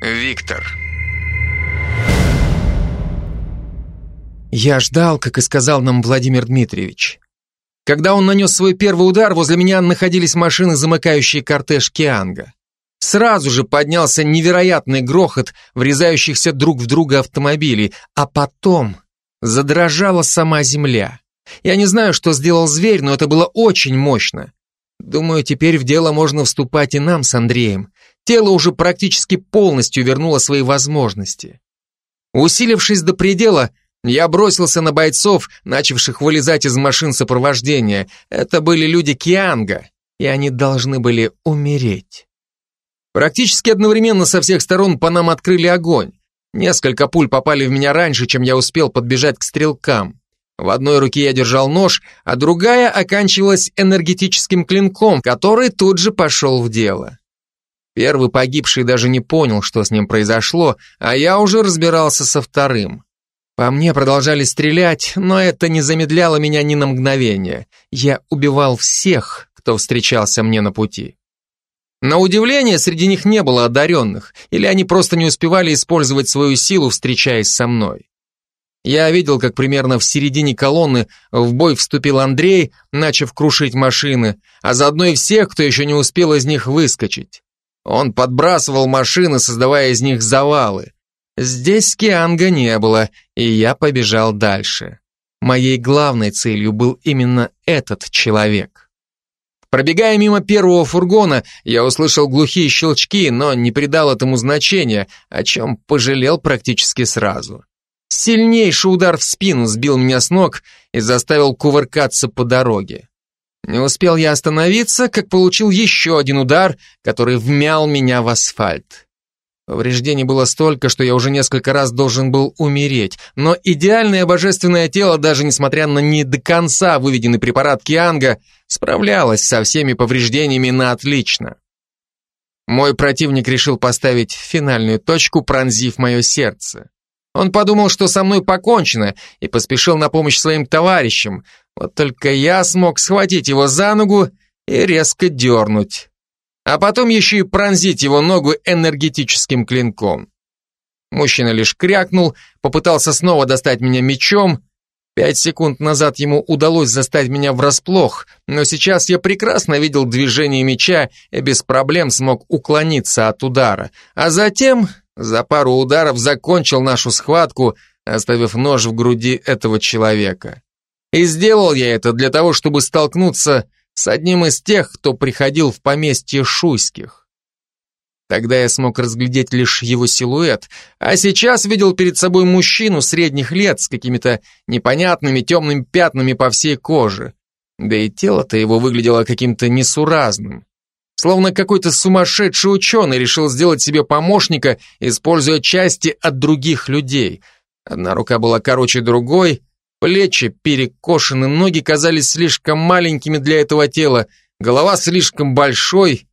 Виктор. Я ждал, как и сказал нам Владимир Дмитриевич. Когда он нанес свой первый удар, возле меня находились машины, замыкающие кортеж Кианга. Сразу же поднялся невероятный грохот врезающихся друг в друга автомобилей, а потом задрожала сама земля. Я не знаю, что сделал зверь, но это было очень мощно. Думаю, теперь в дело можно вступать и нам с Андреем. Тело уже практически полностью вернуло свои возможности. Усилившись до предела, я бросился на бойцов, начавших вылезать из машин сопровождения. Это были люди Кианга, и они должны были умереть. Практически одновременно со всех сторон по нам открыли огонь. Несколько пуль попали в меня раньше, чем я успел подбежать к стрелкам. В одной руке я держал нож, а другая оканчивалась энергетическим клинком, который тут же пошел в дело. Первый погибший даже не понял, что с ним произошло, а я уже разбирался со вторым. По мне продолжали стрелять, но это не замедляло меня ни на мгновение. Я убивал всех, кто встречался мне на пути. На удивление, среди них не было одаренных, или они просто не успевали использовать свою силу, встречаясь со мной. Я видел, как примерно в середине колонны в бой вступил Андрей, начав крушить машины, а заодно и всех, кто еще не успел из них выскочить. Он подбрасывал машины, создавая из них завалы. Здесь Кианга не было, и я побежал дальше. Моей главной целью был именно этот человек. Пробегая мимо первого фургона, я услышал глухие щелчки, но не придал этому значения, о чем пожалел практически сразу. Сильнейший удар в спину сбил меня с ног и заставил кувыркаться по дороге. Не успел я остановиться, как получил еще один удар, который вмял меня в асфальт. Повреждений было столько, что я уже несколько раз должен был умереть, но идеальное божественное тело, даже несмотря на не до конца выведенный препарат Кианга, справлялось со всеми повреждениями на отлично. Мой противник решил поставить финальную точку, пронзив мое сердце. Он подумал, что со мной покончено, и поспешил на помощь своим товарищам. Вот только я смог схватить его за ногу и резко дернуть а потом еще и пронзить его ногу энергетическим клинком. Мужчина лишь крякнул, попытался снова достать меня мечом. Пять секунд назад ему удалось застать меня врасплох, но сейчас я прекрасно видел движение меча и без проблем смог уклониться от удара. А затем, за пару ударов, закончил нашу схватку, оставив нож в груди этого человека. И сделал я это для того, чтобы столкнуться с одним из тех, кто приходил в поместье Шуйских. Тогда я смог разглядеть лишь его силуэт, а сейчас видел перед собой мужчину средних лет с какими-то непонятными темными пятнами по всей коже. Да и тело-то его выглядело каким-то несуразным. Словно какой-то сумасшедший ученый решил сделать себе помощника, используя части от других людей. Одна рука была короче другой, Плечи перекошены, ноги казались слишком маленькими для этого тела, голова слишком большой.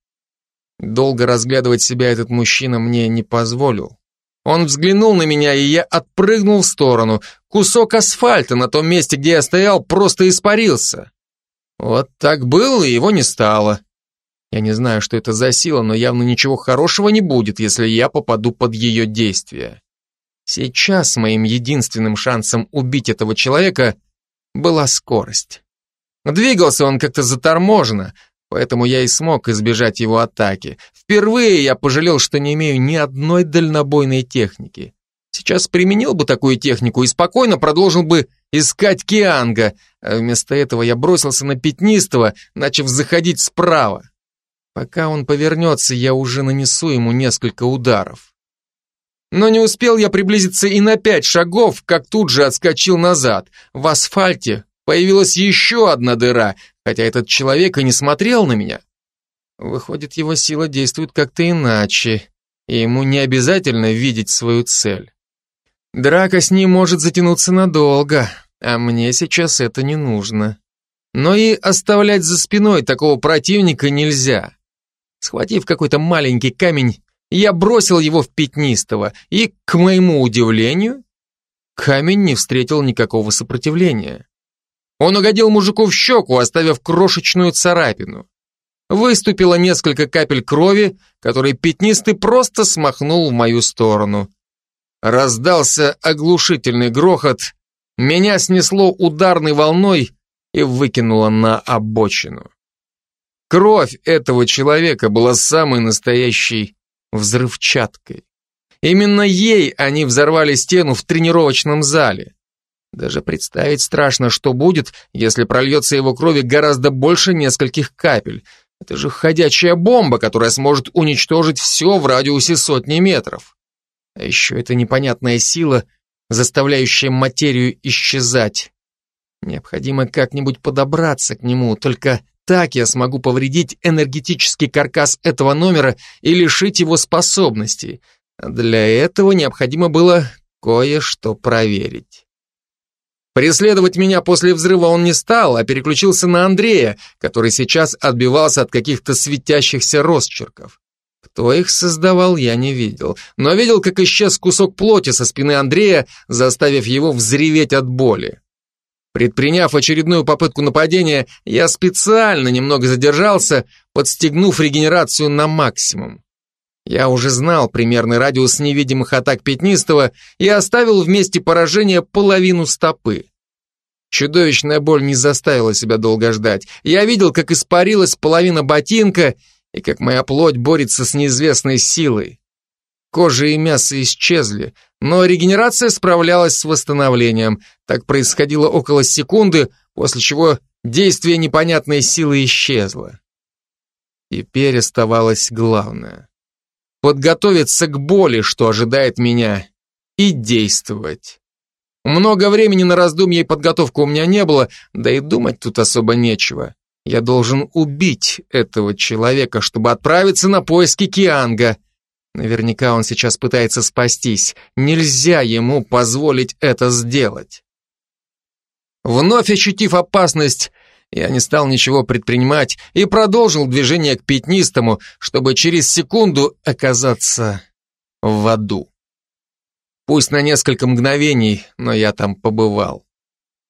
Долго разглядывать себя этот мужчина мне не позволил. Он взглянул на меня, и я отпрыгнул в сторону. Кусок асфальта на том месте, где я стоял, просто испарился. Вот так было, и его не стало. Я не знаю, что это за сила, но явно ничего хорошего не будет, если я попаду под ее действие. Сейчас моим единственным шансом убить этого человека была скорость. Двигался он как-то заторможенно, поэтому я и смог избежать его атаки. Впервые я пожалел, что не имею ни одной дальнобойной техники. Сейчас применил бы такую технику и спокойно продолжил бы искать Кианга, а вместо этого я бросился на Пятнистого, начав заходить справа. Пока он повернется, я уже нанесу ему несколько ударов. Но не успел я приблизиться и на пять шагов, как тут же отскочил назад. В асфальте появилась еще одна дыра, хотя этот человек и не смотрел на меня. Выходит, его сила действует как-то иначе, и ему не обязательно видеть свою цель. Драка с ним может затянуться надолго, а мне сейчас это не нужно. Но и оставлять за спиной такого противника нельзя. Схватив какой-то маленький камень, я бросил его в Пятнистого, и, к моему удивлению, камень не встретил никакого сопротивления. Он угодил мужику в щеку, оставив крошечную царапину. выступило несколько капель крови, которые пятнистый просто смахнул в мою сторону. Раздался оглушительный грохот, меня снесло ударной волной и выкинуло на обочину. Кровь этого человека была самой настоящей взрывчаткой. Именно ей они взорвали стену в тренировочном зале. Даже представить страшно, что будет, если прольется его крови гораздо больше нескольких капель. Это же ходячая бомба, которая сможет уничтожить все в радиусе сотни метров. А еще это непонятная сила, заставляющая материю исчезать. Необходимо как-нибудь подобраться к нему, только так я смогу повредить энергетический каркас этого номера и лишить его способностей. Для этого необходимо было кое-что проверить. Преследовать меня после взрыва он не стал, а переключился на Андрея, который сейчас отбивался от каких-то светящихся росчерков. Кто их создавал, я не видел, но видел, как исчез кусок плоти со спины Андрея, заставив его взреветь от боли. Предприняв очередную попытку нападения, я специально немного задержался, подстегнув регенерацию на максимум. Я уже знал примерный радиус невидимых атак Пятнистого и оставил в месте поражения половину стопы. Чудовищная боль не заставила себя долго ждать. Я видел, как испарилась половина ботинка и как моя плоть борется с неизвестной силой. Кожа и мясо исчезли, но регенерация справлялась с восстановлением. Так происходило около секунды, после чего действие непонятной силы исчезло. Теперь оставалось главное подготовиться к боли, что ожидает меня, и действовать. Много времени на раздумье и подготовку у меня не было, да и думать тут особо нечего. Я должен убить этого человека, чтобы отправиться на поиски Кианга. Наверняка он сейчас пытается спастись. Нельзя ему позволить это сделать. Вновь ощутив опасность, я не стал ничего предпринимать и продолжил движение к пятнистому, чтобы через секунду оказаться в аду. Пусть на несколько мгновений, но я там побывал.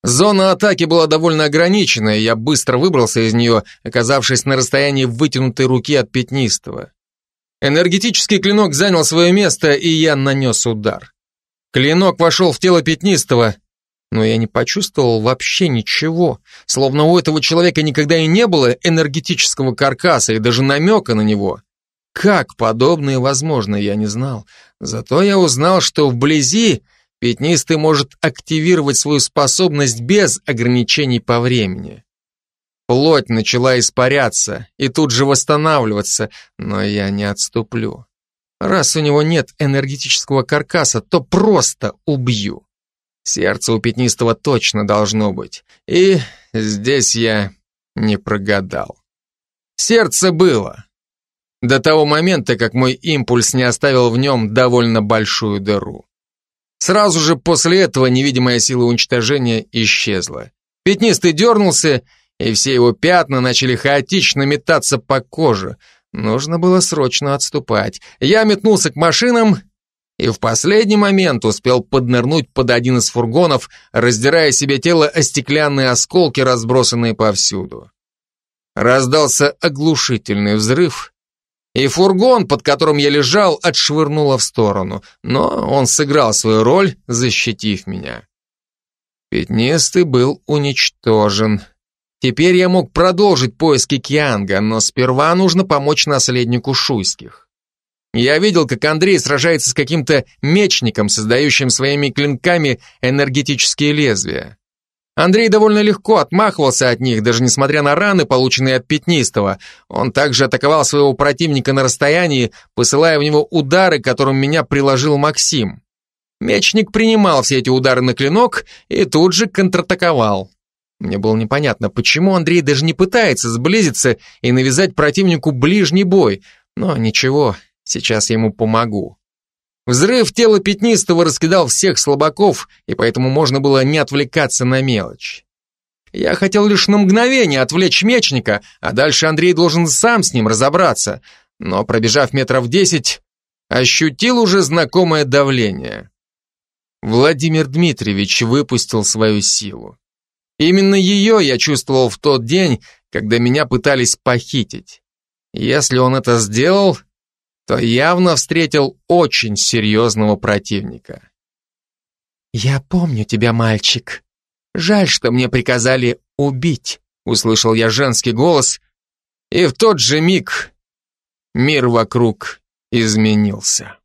Зона атаки была довольно ограниченная, я быстро выбрался из нее, оказавшись на расстоянии вытянутой руки от пятнистого. Энергетический клинок занял свое место, и я нанес удар. Клинок вошел в тело пятнистого, но я не почувствовал вообще ничего, словно у этого человека никогда и не было энергетического каркаса и даже намека на него. Как подобное возможно, я не знал. Зато я узнал, что вблизи пятнистый может активировать свою способность без ограничений по времени. Плоть начала испаряться и тут же восстанавливаться, но я не отступлю. Раз у него нет энергетического каркаса, то просто убью. Сердце у пятнистого точно должно быть. И здесь я не прогадал. Сердце было. До того момента, как мой импульс не оставил в нем довольно большую дыру. Сразу же после этого невидимая сила уничтожения исчезла. Пятнистый дернулся, и все его пятна начали хаотично метаться по коже. Нужно было срочно отступать. Я метнулся к машинам и в последний момент успел поднырнуть под один из фургонов, раздирая себе тело о стеклянные осколки, разбросанные повсюду. Раздался оглушительный взрыв, и фургон, под которым я лежал, отшвырнуло в сторону, но он сыграл свою роль, защитив меня. Пятнистый был уничтожен. Теперь я мог продолжить поиски Кианга, но сперва нужно помочь наследнику Шуйских. Я видел, как Андрей сражается с каким-то мечником, создающим своими клинками энергетические лезвия. Андрей довольно легко отмахивался от них, даже несмотря на раны, полученные от Пятнистого. Он также атаковал своего противника на расстоянии, посылая в него удары, которым меня приложил Максим. Мечник принимал все эти удары на клинок и тут же контратаковал. Мне было непонятно, почему Андрей даже не пытается сблизиться и навязать противнику ближний бой, но ничего, Сейчас ему помогу. Взрыв тела пятнистого раскидал всех слабаков, и поэтому можно было не отвлекаться на мелочь. Я хотел лишь на мгновение отвлечь мечника, а дальше Андрей должен сам с ним разобраться, но, пробежав метров десять, ощутил уже знакомое давление. Владимир Дмитриевич выпустил свою силу. Именно ее я чувствовал в тот день, когда меня пытались похитить. Если он это сделал, то явно встретил очень серьезного противника. «Я помню тебя, мальчик. Жаль, что мне приказали убить», — услышал я женский голос, и в тот же миг мир вокруг изменился.